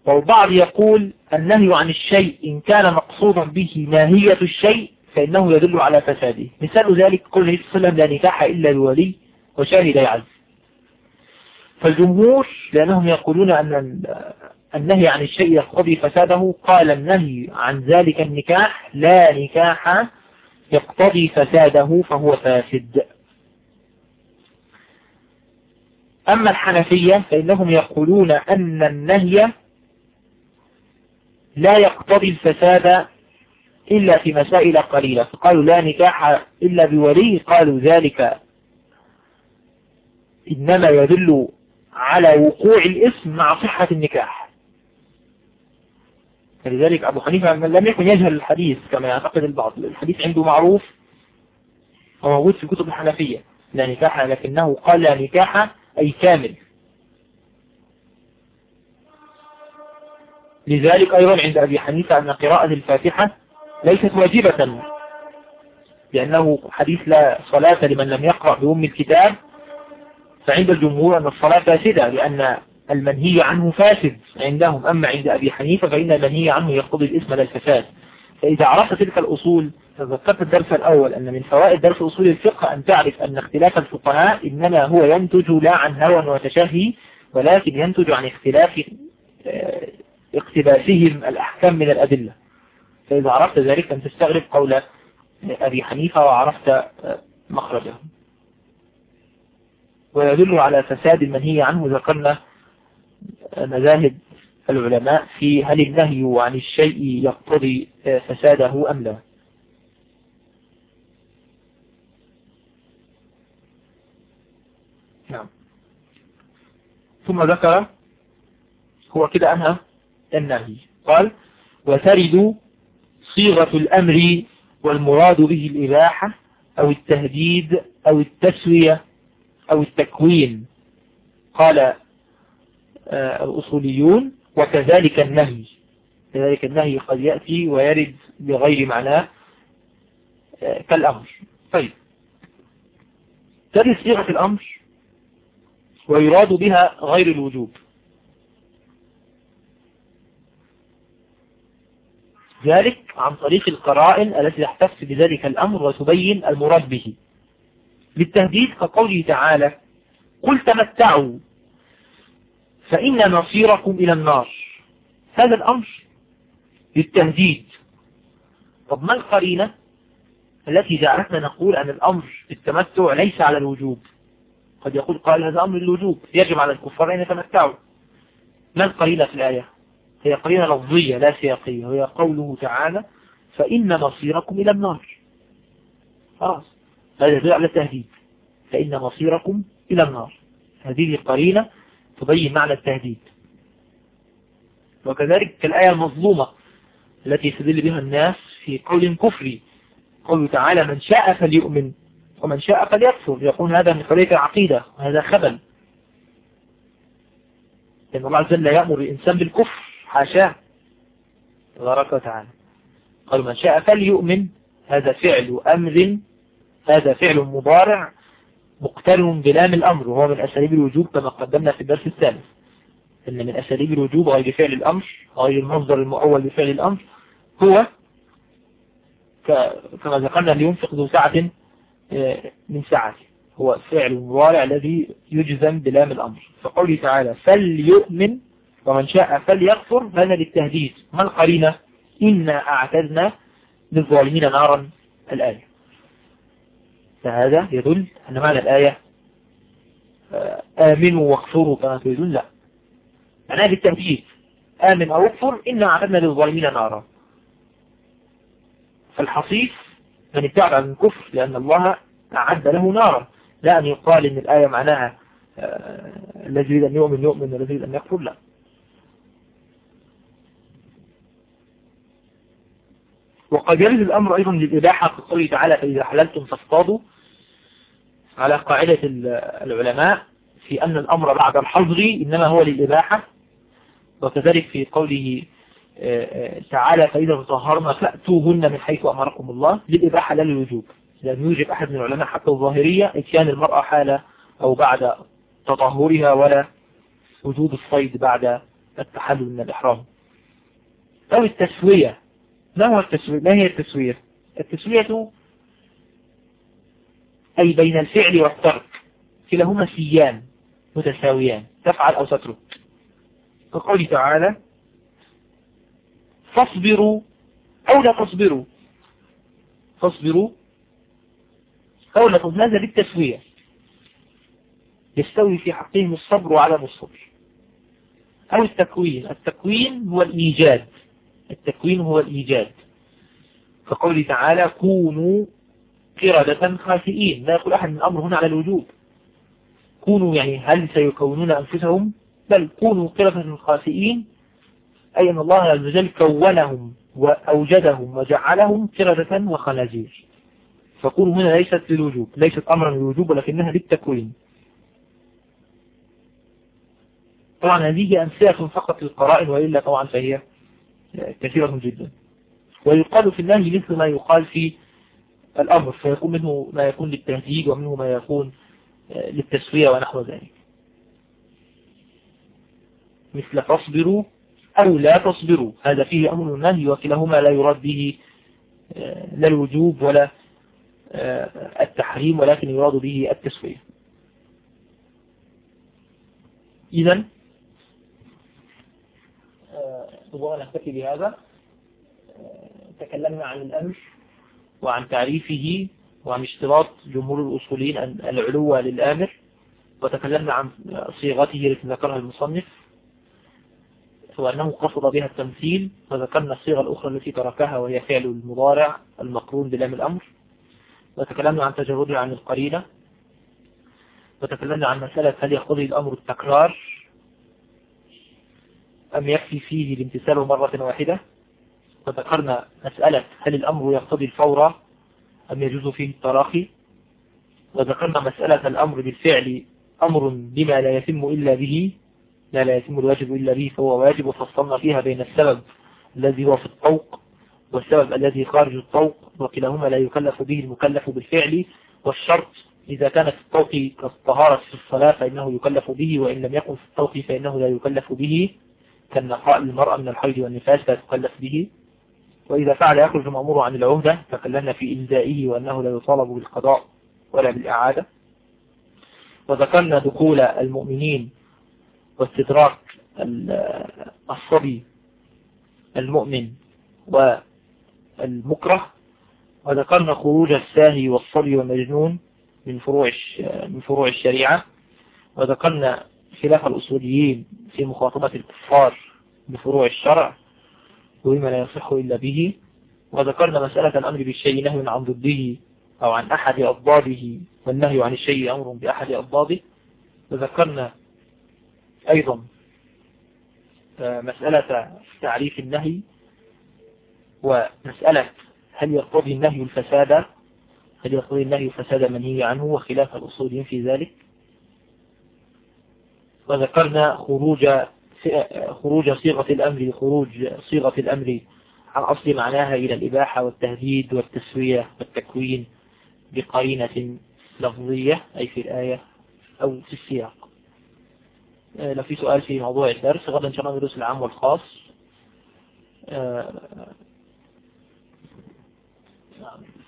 والبعض يقول النهي عن الشيء إن كان مقصودا به ماهية الشيء فإنه يدل على فساده. مثال ذلك قول عليه وسلم لا نكاح إلا بولي وشاهد يعز. فالجمهور لأنهم يقولون أن النهي عن الشيء يقتضي فساده قال النهي عن ذلك النكاح لا نكاح يقتضي فساده فهو فاسد. أما الحنفية فإنهم يقولون أن النهي لا يقتضي الفساد إلا في مسائل قليلة. فقالوا لا نكاح إلا بولي قالوا ذلك إنما يدل على وقوع الاسم مع صحة النكاح. فلذلك أبو حنيفة لم يكن يجهل الحديث كما يعتقد البعض. الحديث عنده معروف وموجود في كتب الحنفية. لا نكاح لكنه قال لا نكاح أي كامل. لذلك أيضا عند أبي حنيفة أن قراءة الفاتحة ليست واجبة لأنه حديث لا صلاة لمن لم يقرأ بأم الكتاب فعند الجمهور أن الصلاة فاسدة لأن المنهي عنه فاسد عندهم. أما عند أبي حنيفة فإن المنهي عنه يقتضي الاسم للفساد فإذا عرفت تلك الأصول تذكرت الدرس الأول أن من فوائد درس أصول الفقه أن تعرف أن اختلاف الفقهاء إنما هو ينتج لا عن هوى وتشهي ولكن ينتج عن اختلاف آه، اقتباسهم الأحكام من الأدلة. فإذا عرفت ذلك أن تستغرب قول أبي حنيفة وعرفت آه، مخرجه ويدل على فساد المنهي عنه ذكرنا مذاهب العلماء في هل النهي عن الشيء يقتضي فساده أم لا. نعم. ثم ذكر هو كده أنهى النهي. قال وترد صيغة الأمر والمراد به الإباحة أو التهديد أو التسوية أو التكوين. قال آه، الأصوليون وكذلك النهي. كذلك النهي قد يأتي ويرد بغير معناه آه، كالأمر. طيب. ترد صيغة الأمر ويراد بها غير الوجوب. ذلك عن طريق القرائن التي تحتف بذلك الأمر وتبين المراد به. بالتهديد كقوله تعالى قل تمتعوا فإن مصيركم إلى النار. هذا الأمر للتهديد. طب ما القرينة التي جعلتنا نقول أن الأمر بالتمتع ليس على الوجوب؟ قد يقول قال هذا أمر الوجوب يجب على الكفار أن يتمتعوا. ما القرينة في الآية؟ هي قرينة لفظية لا سياقية وهي قوله تعالى فإن مصيركم إلى النار. خلاص. هذا يدل على التهديد. فإن مصيركم إلى النار. هذه قرينة تبين معنى التهديد. وكذلك الآية المظلومة التي يستدل بها الناس في قول كفري. قوله تعالى من شاء فليؤمن ومن شاء فليكفر يقول هذا من طريق العقيدة وهذا خبل. لأن الله عز وجل يأمر الإنسان بالكفر حاشاه. تبارك وتعالى. قال من شاء فليؤمن هذا فعل أمر هذا فعل مضارع مقترن بلام الأمر وهو من أساليب الوجوب كما قدمنا في الدرس الثالث. إن من أساليب الوجوب غير فعل الأمر غير المصدر المؤول لفعل الأمر هو كما ذكرنا لينفق ذو ساعة آه، من ساعته هو فعل مضارع الذي يجزم بلام الأمر. فقوله تعالى فليؤمن ومن شاء فليغفر هذا للتهديد. ما القرينة؟ إنا أعتدنا للظالمين نارا الآية فهذا يدل أن معنى الآية آه، آمنوا واغفروا كما تريدون لا معناها للتهديد آمن أو اغفر إنا أعتدنا للظالمين نارا. فالحصيف من ابتعد عن الكفر لأن الله أعد له نارا. لا أن يقال إن الآية معناها آه، الذي يريد أن يؤمن يؤمن والذي يريد أن يكفر لا. وقد يرد الأمر أيضا للإباحة في قوله تعالى فإذا حللتم فاصطادوا على قاعدة العلماء في أن الأمر بعد الحظر إنما هو للإباحة وكذلك في قوله آه، آه، تعالى فإذا تطهرنا فأتوهن من حيث أمركم الله للإباحة لا للوجوب. لأن يوجب أحد من العلماء حتى الظاهرية إتيان المرأة حالة أو بعد تطهرها ولا وجود الصيد بعد التحلل من الإحرام. أو التسوية. ما هو التسوية؟ ما هي التسوية؟ التسوية أي بين الفعل والترك. كلاهما سيان متساويان. تفعل أو تترك. كقول تعالى فاصبروا أو لا تصبروا. فاصبروا أو لا تصبروا. هذا بالتسوية؟ يستوي في حقهم الصبر وعدم الصبر. أو التكوين. التكوين هو الإيجاد. التكوين هو الإيجاد. فقوله تعالى كونوا قردة خاسئين. لا يقول أحد من الأمر هنا على الوجوب. كونوا يعني هل سيكونون أنفسهم؟ بل كونوا قردة خاسئين أي أن الله عز وجل كونهم وأوجدهم وجعلهم قردة وخنازير. فكونوا هنا ليست للوجوب ليست أمرا للوجوب ولكنها للتكوين. طبعا هذه أمثلة فقط للقرائن وإلا طبعا فهي كثيرة جدا. ويقال في النهي مثل ما يقال في الأمر فيكون منه ما يكون للتهديد ومنه ما يكون آه، للتسوية ونحو ذلك. مثل تصبروا أو لا تصبروا هذا فيه أمر النهي وكلاهما لا يراد به آه، لا الوجوب ولا آه، التحريم ولكن يراد به التسوية. إذا ربما نكتفي بهذا. تكلمنا عن الأمر. وعن تعريفه وعن اشتراط جمهور الأصوليين العلو للآمر وتكلمنا عن صيغته التي ذكرها المصنف وأنه قصد بها التمثيل وذكرنا الصيغة الأخرى التي تركها وهي فعل المضارع المقرون بلام الأمر وتكلمنا عن تجرده عن القرينة وتكلمنا عن مسألة هل يقتضي الأمر التكرار أم يكفي فيه الامتثال مرة واحدة. وذكرنا مسألة هل الأمر يقتضي الفور أم يجوز فيه التراخي وذكرنا مسألة الأمر بالفعل أمر بما لا يتم إلا به؟ ما لا يتم الواجب إلا به فهو واجب وفصلنا فيها بين السبب الذي هو في الطوق والسبب الذي خارج الطوق وكلاهما لا يكلف به المكلف بالفعل والشرط إذا كانت الطوق كالطهارة في الصلاة فإنه يكلف به وإن لم يكن في الطوق فإنه لا يكلف به كالنقاء المرأة من الحيض والنفاس لا تكلف به. وإذا فعل يخرج مأمور عن العهدة تكلمنا في إلزائه وأنه لا يطالب بالقضاء ولا بالإعادة. وذكرنا دخول المؤمنين واستدراك الصبي المؤمن والمكره. وذكرنا خروج الساهي والصبي والمجنون من فروع من فروع الشريعة. وذكرنا خلاف الأصوليين في مخاطبة الكفار بفروع الشرع. وبما لا يصح إلا به. وذكرنا مسألة الأمر بالشيء نهي عن ضده أو عن أحد أضداده والنهي عن الشيء أمر بأحد أضداده. وذكرنا أيضا آه، مسألة تعريف النهي ومسألة هل يقتضي النهي الفساد؟ هل يقتضي النهي الفساد منهي عنه؟ وخلاف الأصولين في ذلك. وذكرنا خروج خروج صيغة الأمر خروج صيغة الأمر عن أصل معناها إلى الإباحة والتهديد والتسوية والتكوين بقرينة لفظية أي في الآية أو في السياق. آه، لو في سؤال في موضوع الدرس غدا إن شاء الله ندرس العام والخاص. آه،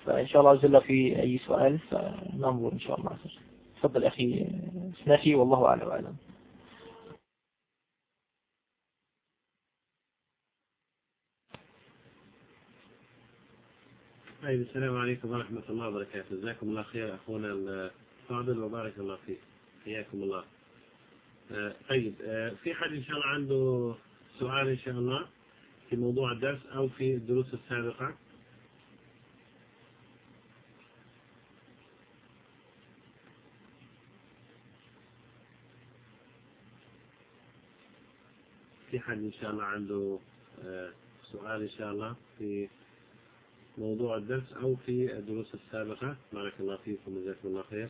فإن شاء الله عز في أي سؤال فننظر إن شاء الله. تفضل أخي سنافي والله أعلم. وأعلم طيب السلام عليكم ورحمة الله وبركاته. جزاكم الله خير أخونا الفاضل وبارك الله فيك. حياكم الله. آه، طيب آه، في حد إن شاء الله عنده سؤال إن شاء الله في موضوع الدرس أو في الدروس السابقة؟ في حد إن شاء الله عنده آه، سؤال إن شاء الله في موضوع الدرس أو في الدروس السابقة. بارك الله فيكم وجزاكم الله خير.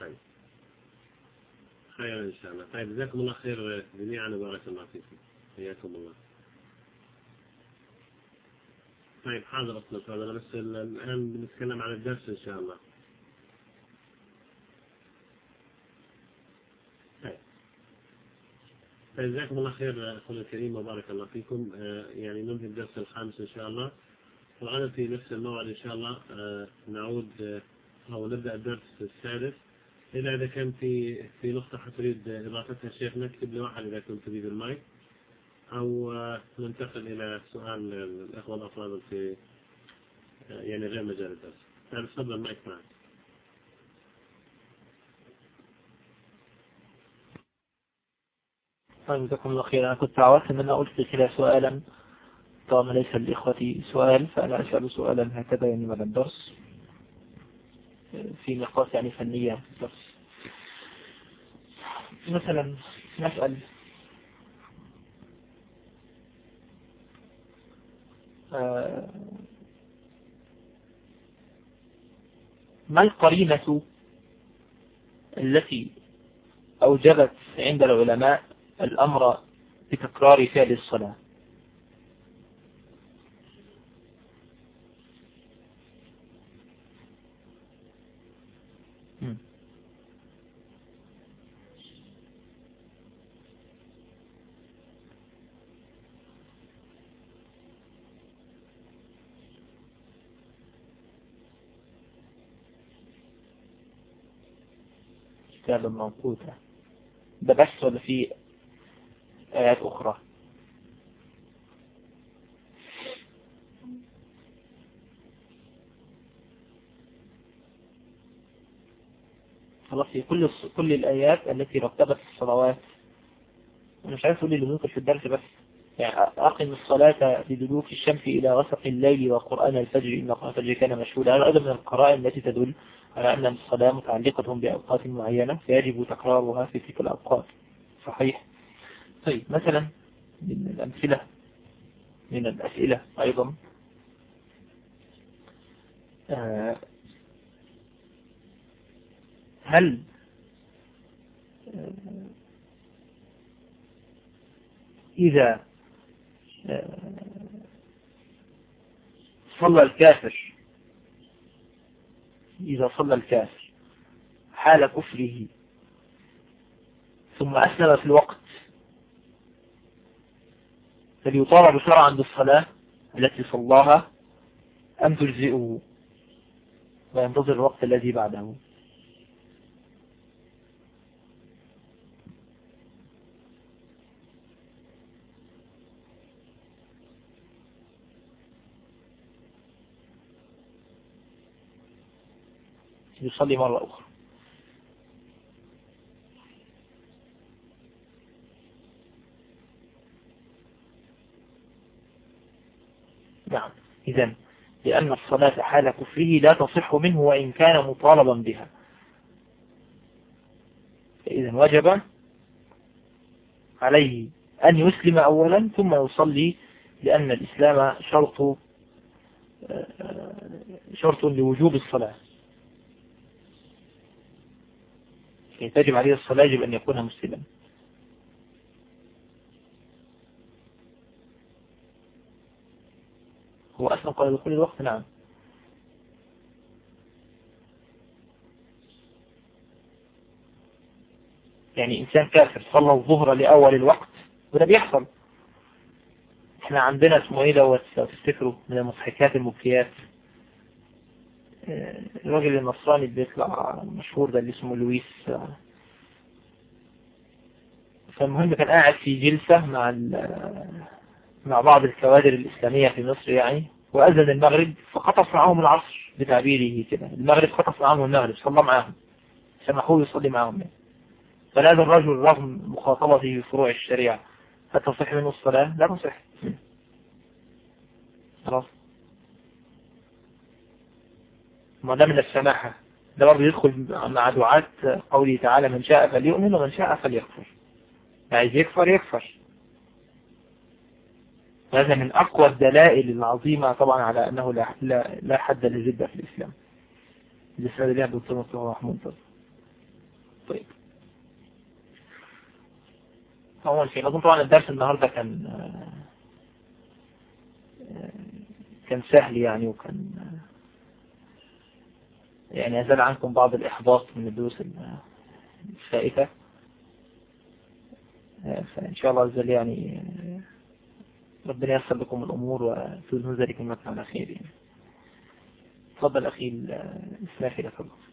طيب. خير إن شاء الله. طيب جزاكم الله خير جميعا وبارك الله فيكم. حياكم الله. طيب حاضر أصلا بس الآن بنتكلم عن الدرس إن شاء الله. جزاكم الله خير أخونا الكريم وبارك الله فيكم آه، يعني ننهي الدرس الخامس إن شاء الله وغدا في نفس الموعد إن شاء الله آه، نعود آه، أو نبدأ الدرس السادس إلا إذا كان في في نقطة حتريد إضافتها الشيخ نكتب لواحد إذا كنت تريد المايك أو ننتقل إلى سؤال الأخوة الأفاضل في يعني غير مجال الدرس. تفضل المايك معك. طيب جزاكم الله خير أنا كنت عودت أن أنا ألقي كده سؤالا. طالما ليس لإخوتي سؤال فأنا أسأل سؤالا هكذا يعني من الدرس في نقاط يعني فنية. في الدرس مثلا نسأل. آه، ما القرينة التي أوجبت عند العلماء الأمر بتكرار فعل الصلاة. كتاب موقوتة ده بس ولا في آيات أخرى. خلاص هي كل كل الآيات التي رتبت الصلوات. أنا مش عارف أقول اللي ممكن في الدرس بس يعني أقم الصلاة لدلوك الشمس إلى غسق الليل وقرآن الفجر إن قرآن الفجر كان مشهودا. هذا أيضا من القرائن التي تدل على أن الصلاة متعلقة بأوقات معينة فيجب تكرارها في تلك الأوقات. صحيح؟ طيب مثلا من الأمثلة من الأسئلة أيضا. آه، هل آه، إذا آه، صلى الكافر إذا صلى الكافر حال كفره ثم أسلم في الوقت فليطالب شرعا بالصلاة التي صلاها أم تجزئه وينتظر الوقت الذي بعده. يصلي مرة أخرى. نعم. إذن لأن الصلاة حال كفره لا تصح منه وإن كان مطالبا بها. إذن وجب عليه أن يسلم أولا ثم يصلي لأن الإسلام شرط شرط لوجوب الصلاة. تجب عليه الصلاة يجب أن يكون مسلما. أصلا قال دخول الوقت نعم. يعني إنسان كافر صلى الظهر لأول الوقت وده بيحصل. إحنا عندنا اسمه إيه دوت؟ لو تفتكروا من المضحكات المبكيات آه، الراجل النصراني بيطلع مشهور ده اللي اسمه لويس. فالمهم كان قاعد في جلسة مع مع بعض الكوادر الإسلامية في مصر يعني. وأذن المغرب فخطف معهم العصر بتعبيره كده. المغرب خطف معهم المغرب صلى معهم سمحوه يصلي معهم. يعني. فهذا الرجل رغم مخاطبته بفروع الشريعة. هل تصح منه الصلاة؟ لا تصح. خلاص. ما ده من السماحة ده برضه يدخل مع دعاة قوله تعالى من شاء فليؤمن ومن شاء فليكفر. عايز يكفر يكفر. هذا من أقوى الدلائل العظيمة طبعا على أنه لا, لا, حد للردة في الإسلام. الإسلام لله دكتور مصطفى محمود طيب. أول شيء أظن طبعا الدرس النهاردة كان كان سهل يعني وكان يعني أزال عنكم بعض الإحباط من الدروس الفائتة فإن شاء الله وجل يعني ربنا يسر لكم الأمور وتوزنوا ذلك على خير يعني. تفضل أخي لك الله